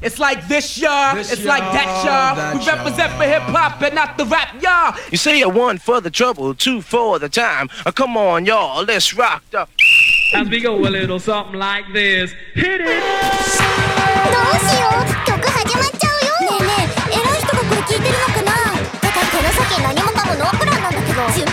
It's like this, y'all. This, it's like that, y'all. y'all, We that, represent y'all. for hip hop and not the rap, y'all. You say a one for the trouble, two for the time. Uh, come on, y'all, let's rock the. As we go a little something like this. Hit it! どうしよう曲始まっちゃうよねえねえ偉い人がこれ聞いてるのかなてかこの先何もかもノープランなんだけど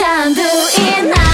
can do enough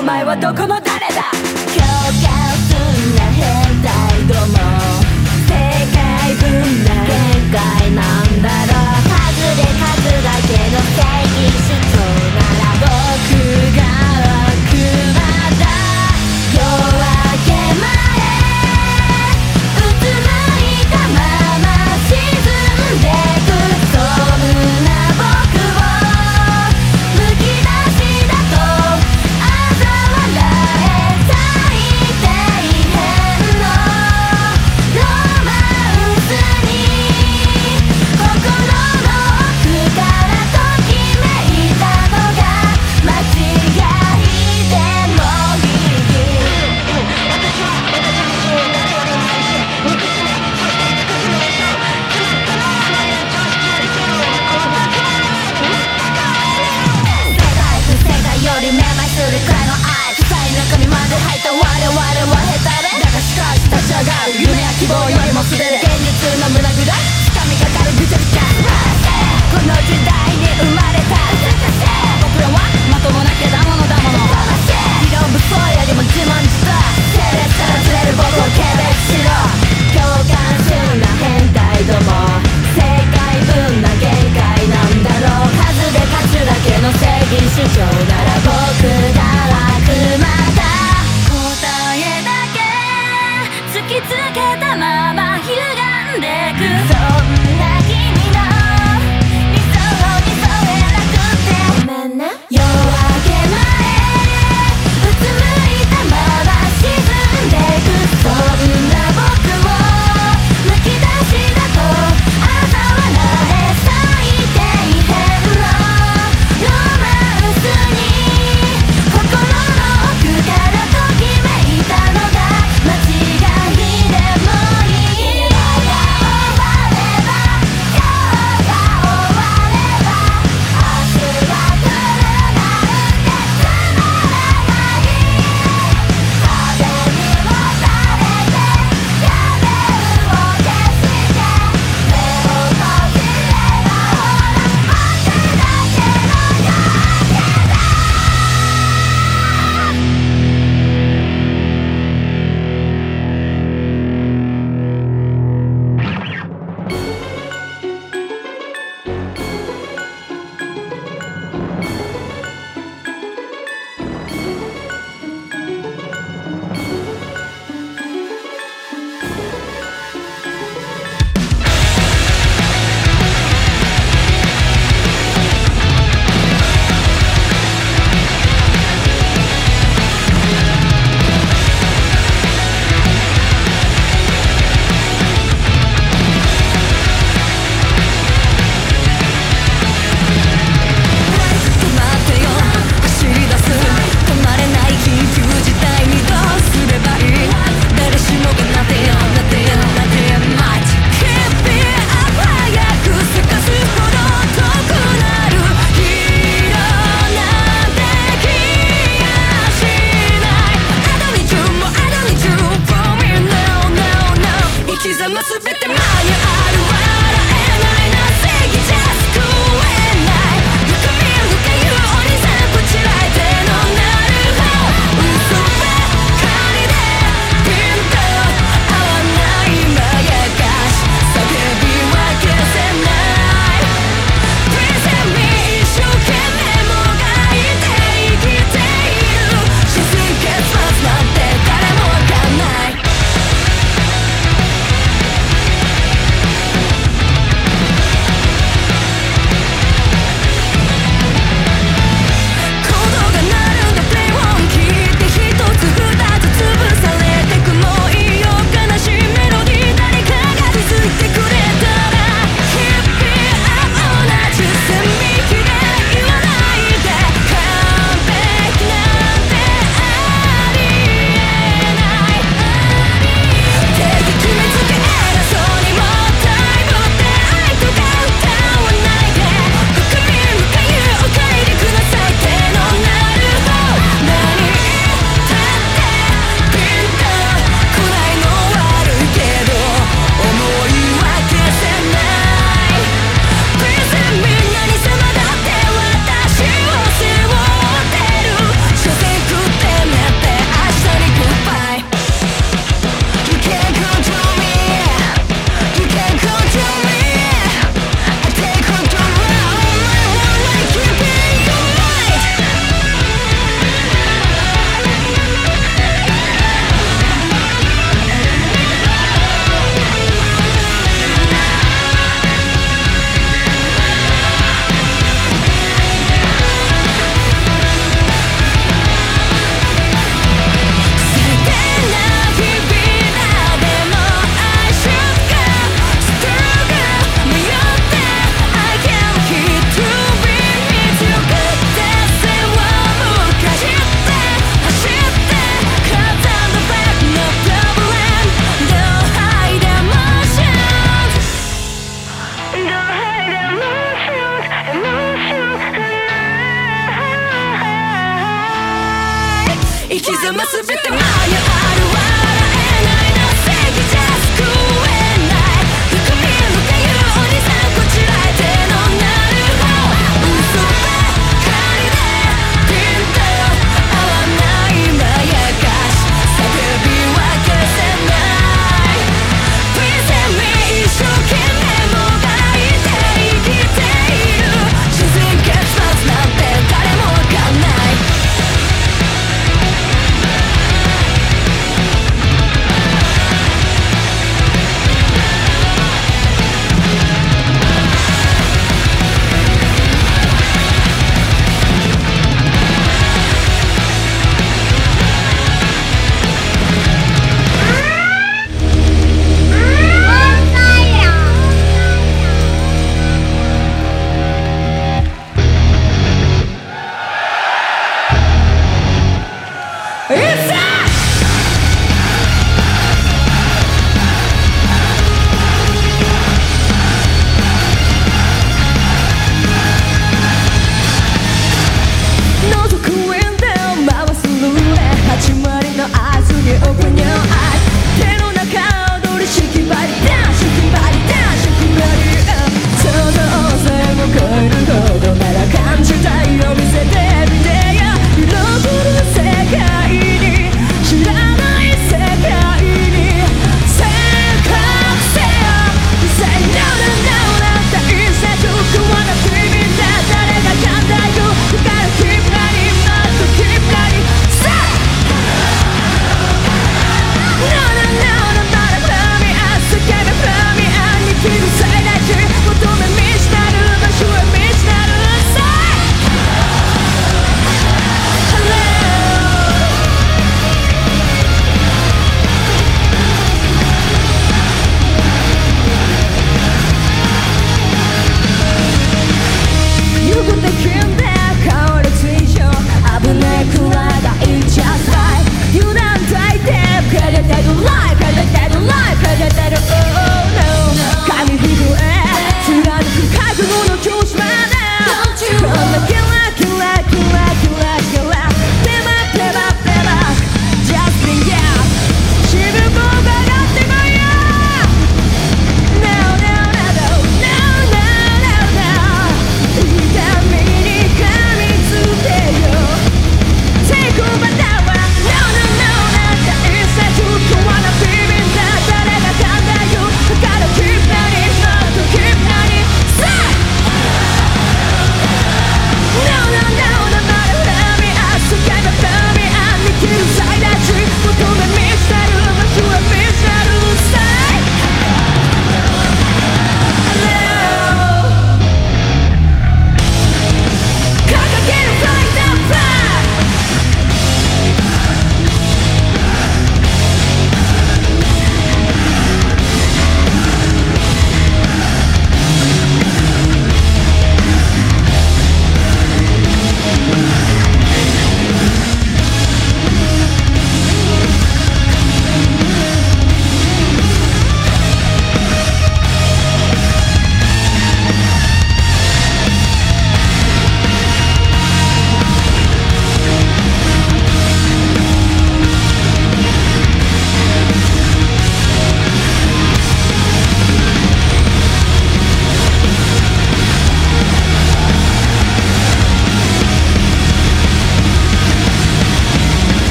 お前はどこの誰だ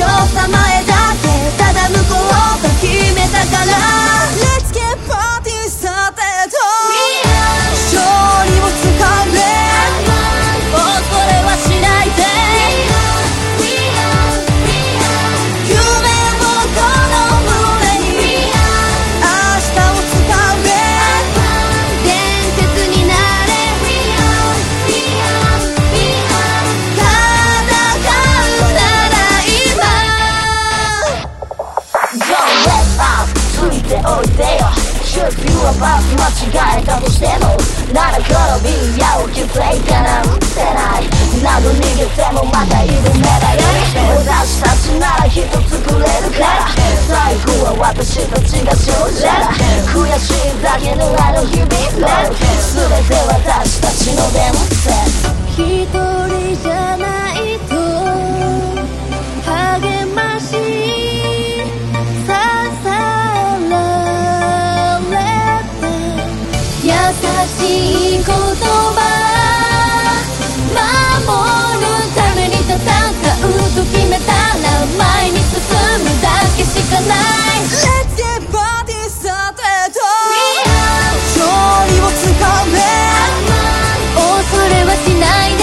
よ名前だけただ向こうと決めたから。Should you about 間違えたとしてもなら転び矢を気づいてなんてない。など逃げてもまたいる目だよ。私たちなら人作れるから。最後は私たちが勝者だ悔しいだけのあの日々の全て私たちの伝説一人じゃないしい言葉守るために戦うと決めたら前に進むだけしかない。Let's get party started 勝利をつかめ恐れはしないで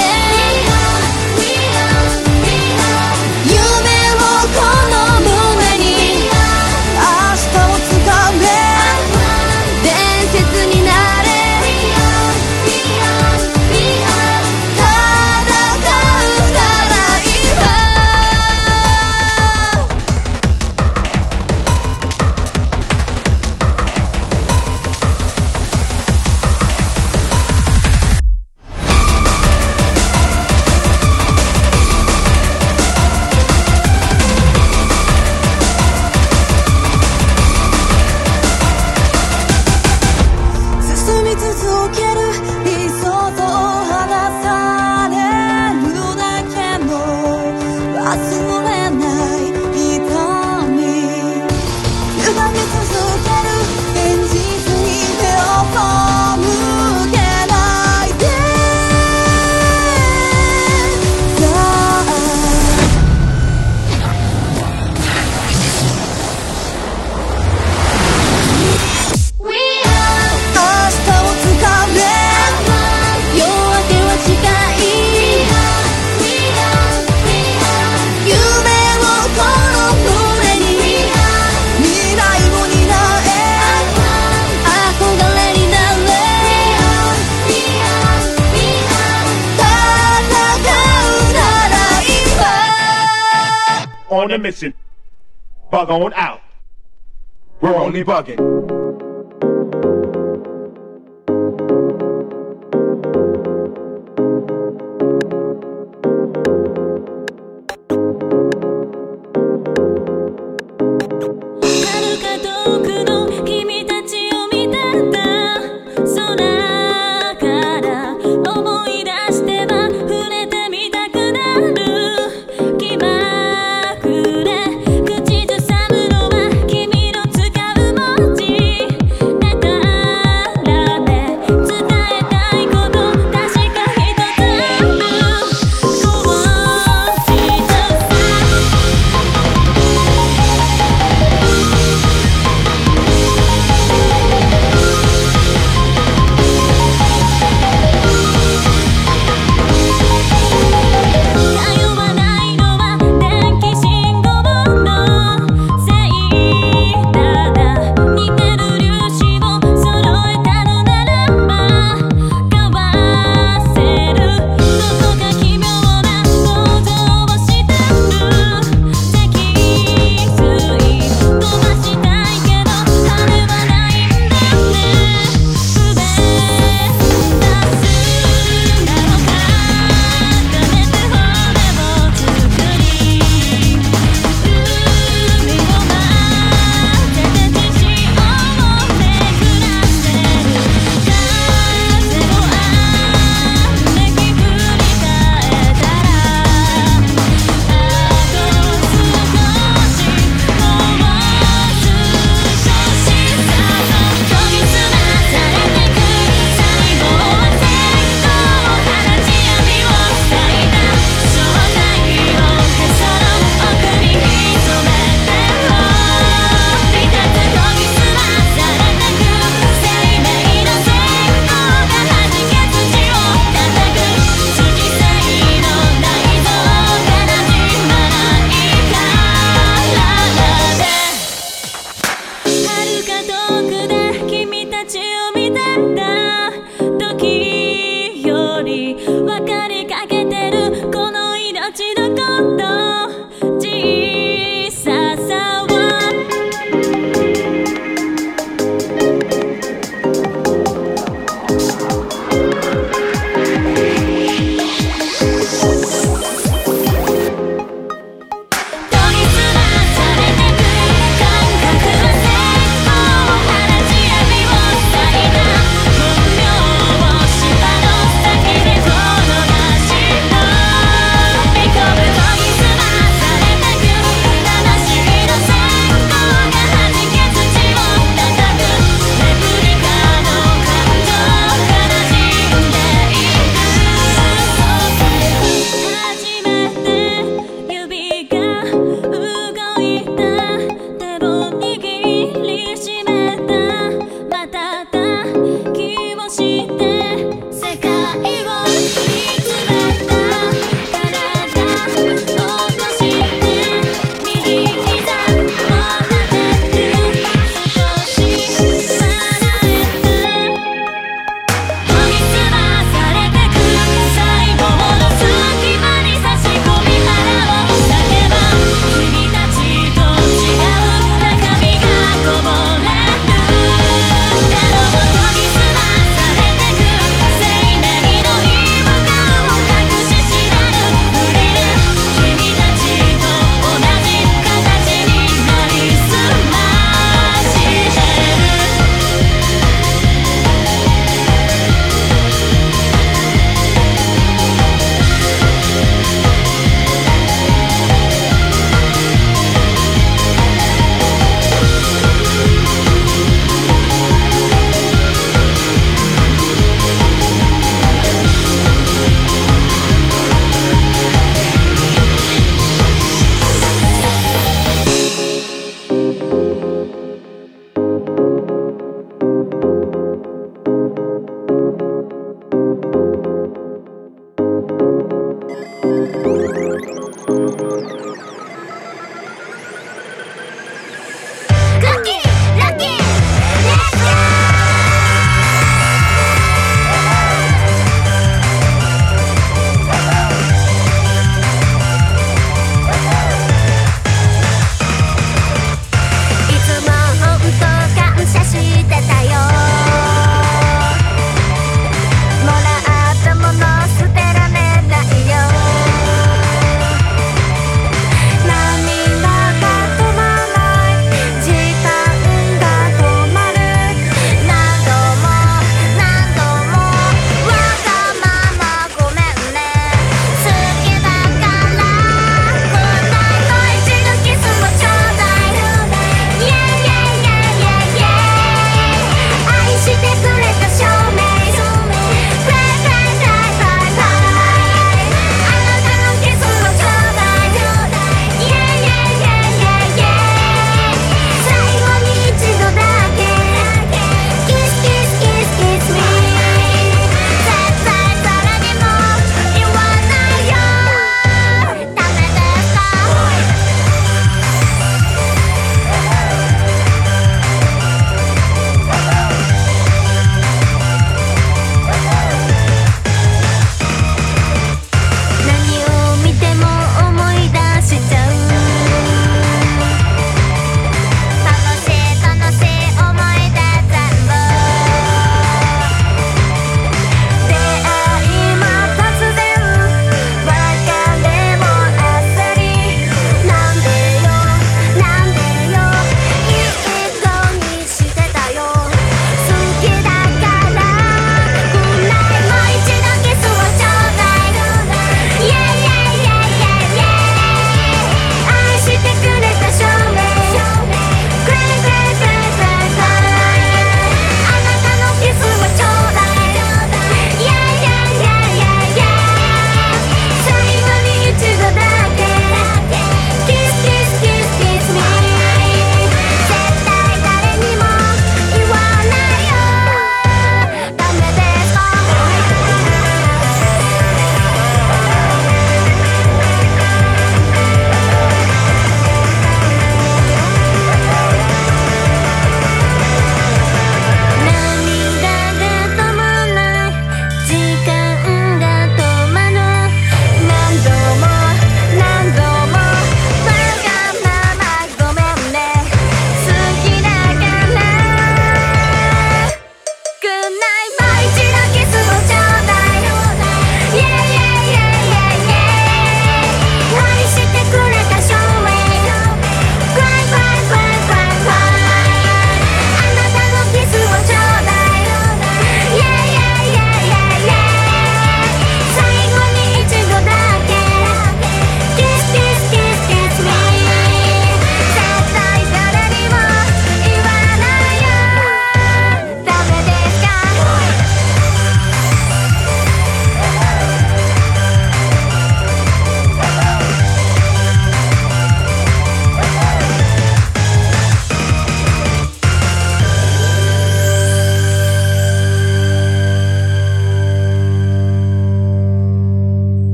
on out. We're only bugging.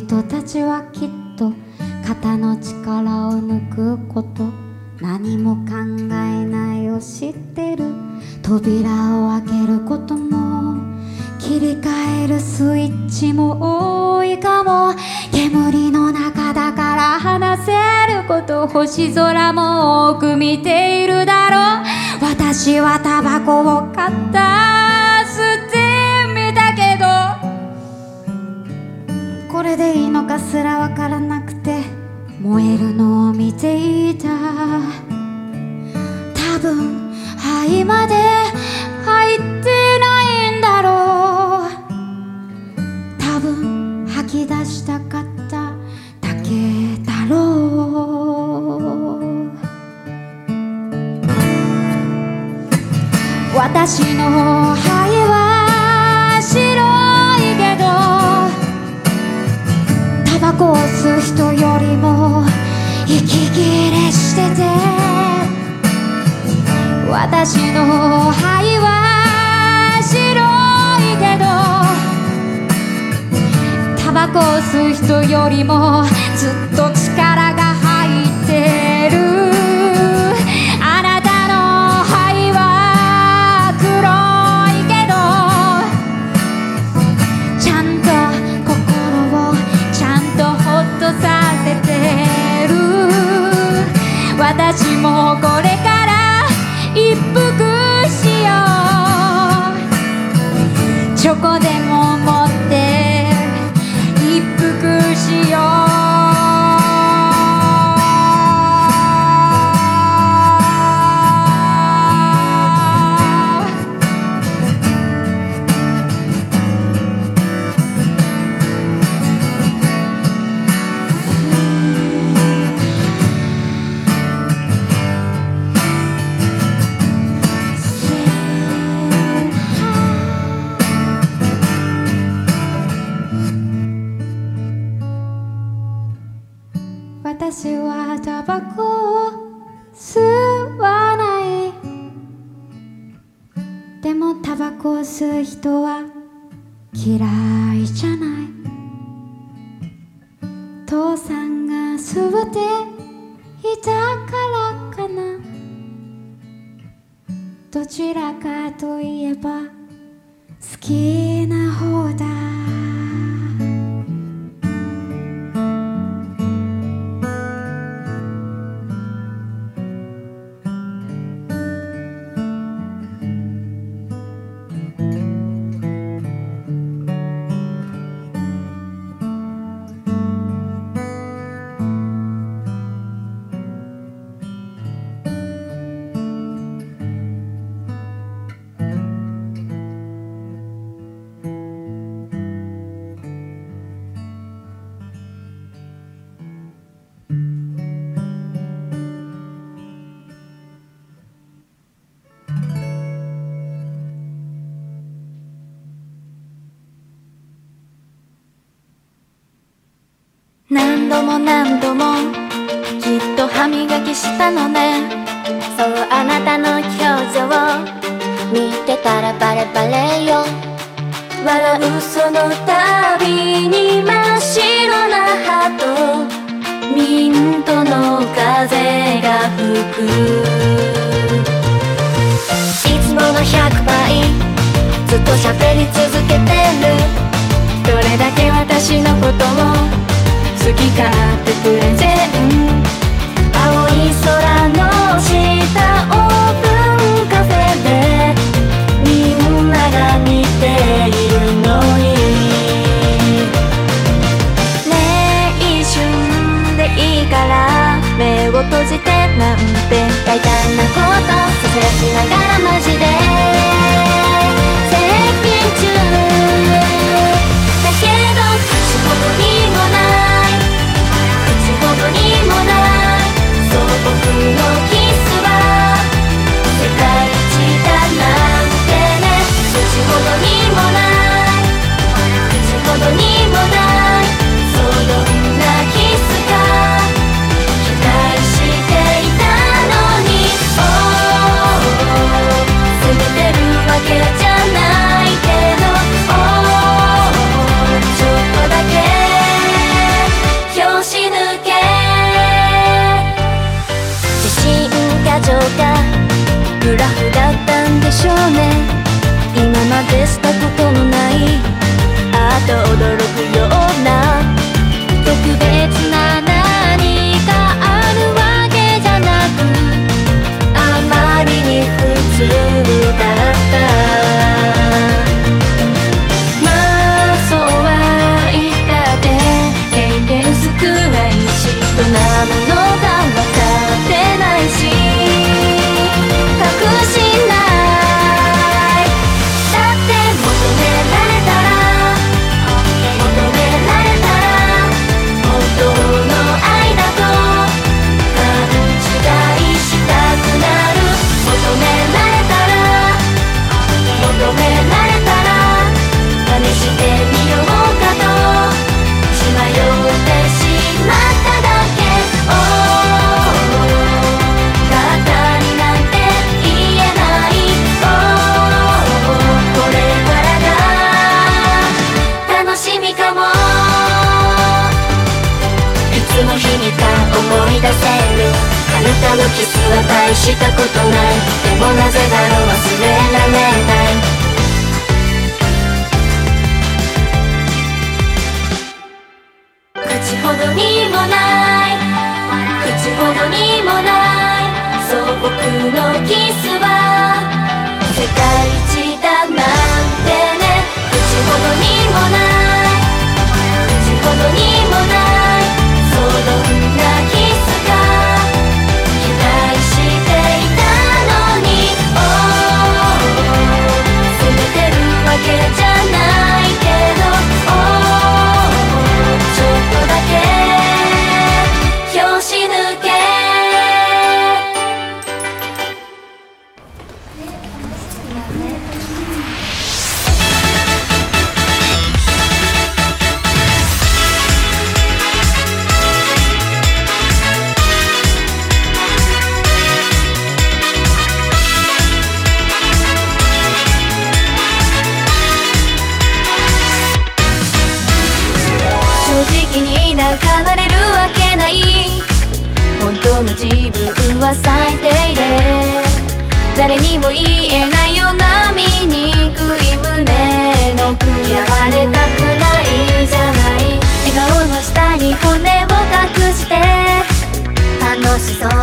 人たちはきっと肩の力を抜くこと何も考えない。を知ってる扉を開けることも切り替えるスイッチも多い。かも煙の中だから話せること星空も多く見てい。るだろう私はタバコを買ったかすらわからなくて燃えるのを見ていた。多分灰までどタバコを吸う人よりもずっと力が入ってる。あなたの肺は黒いけどちゃんと心をちゃんとホッとさせてる。私もこれから一服何度もきっと歯磨きしたのね。そうあなたの表情見てたらバレバレよ。笑うその度に真っ白な歯とミントの風が吹く。いつもの100倍ずっと喋り続けてる。どれだけ私のことを好き勝手プレゼンたのキスは大したことない。でもなぜだろう忘れられない。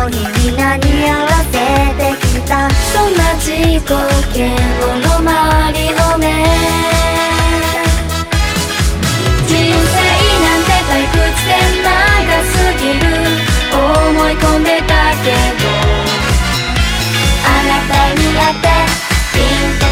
商品皆に合わせてきたそんな自己嫌悪の周り褒め人生なんて退屈で長すぎる。思い込んでたけど。あなたに会ってピン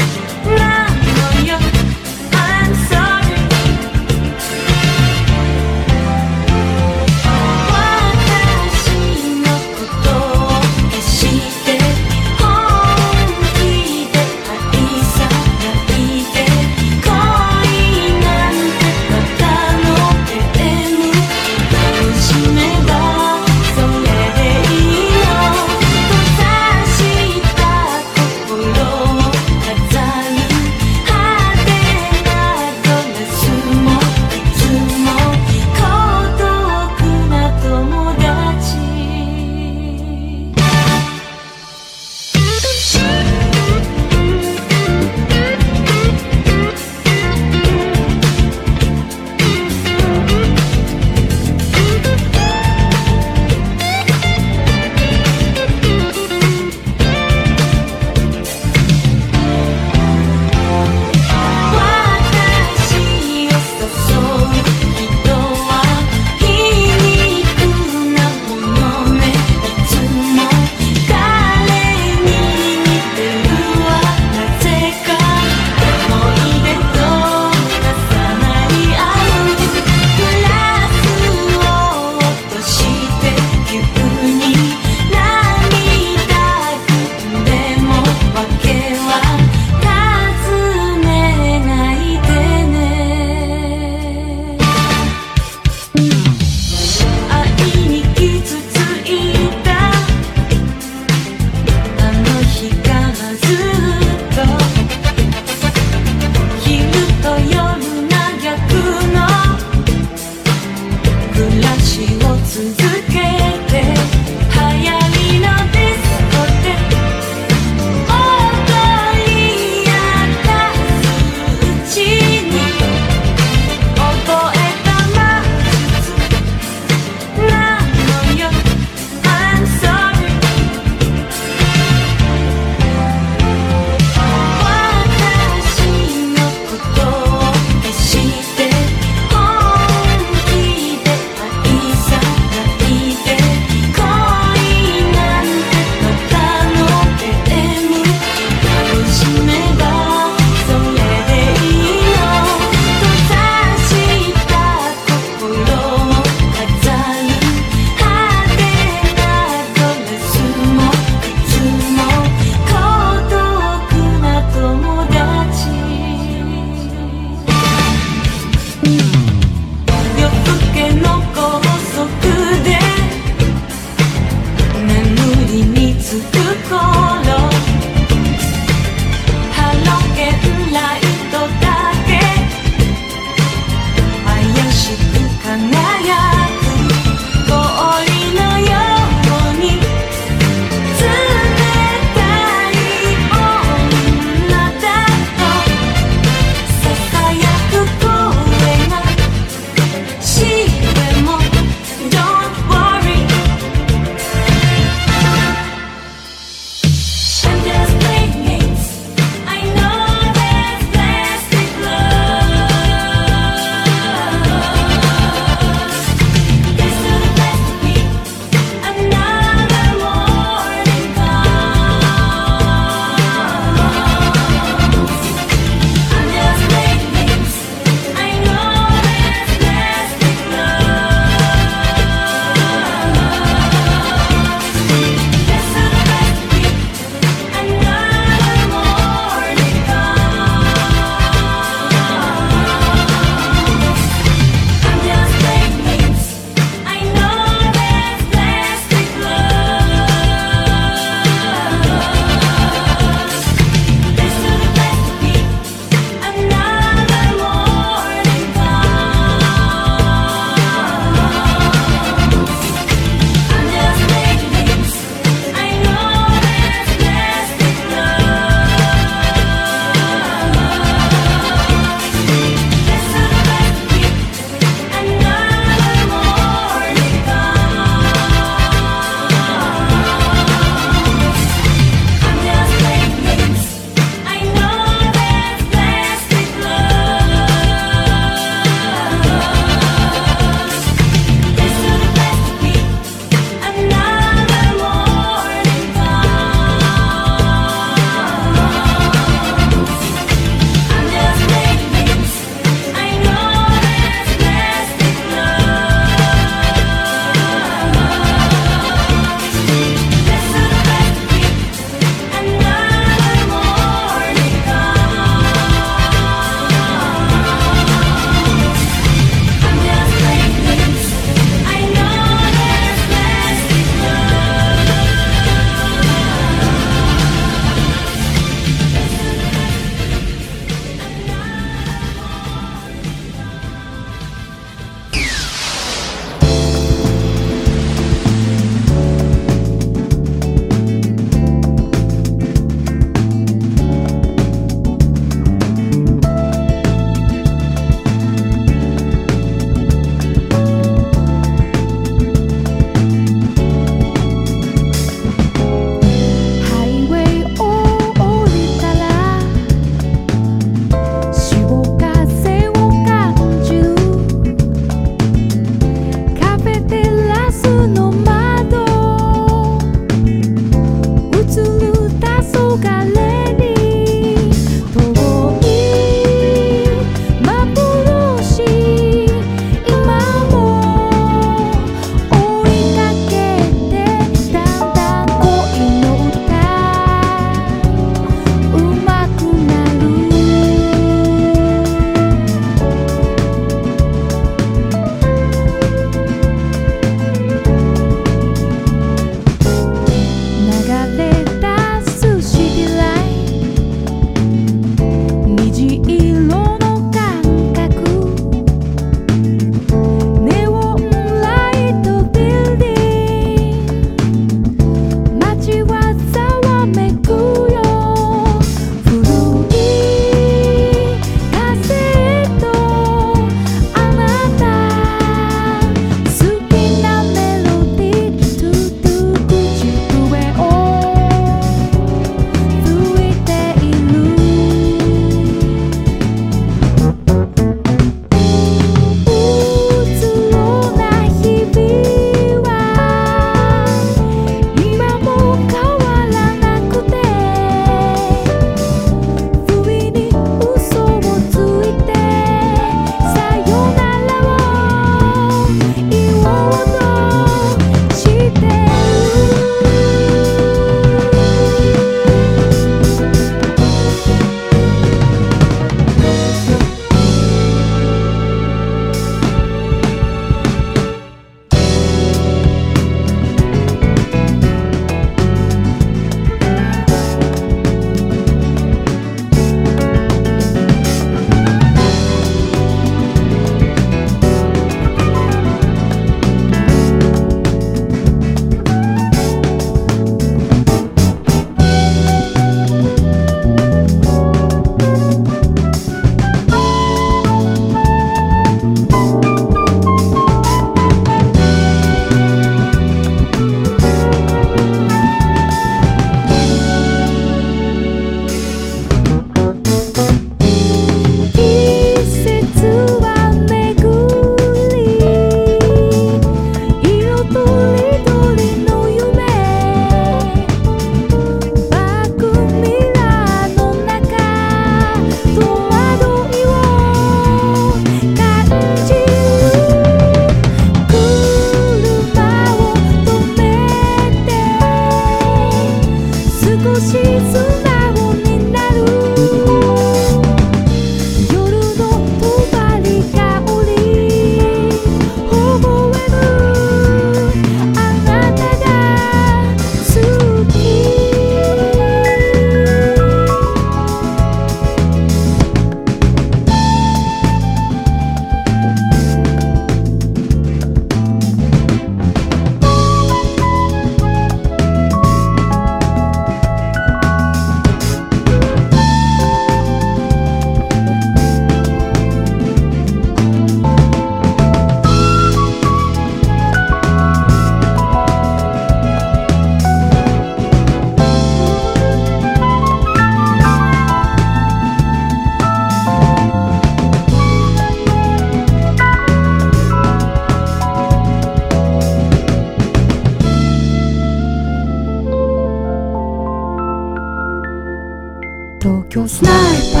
スナイパ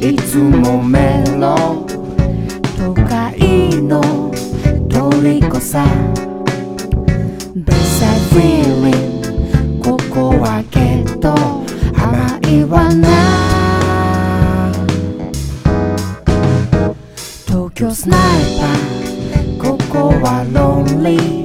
ー。いつもメロ都会の虜さ。ベサイフィーリンここはけど甘いわな東京スナイパー。ここはロンリー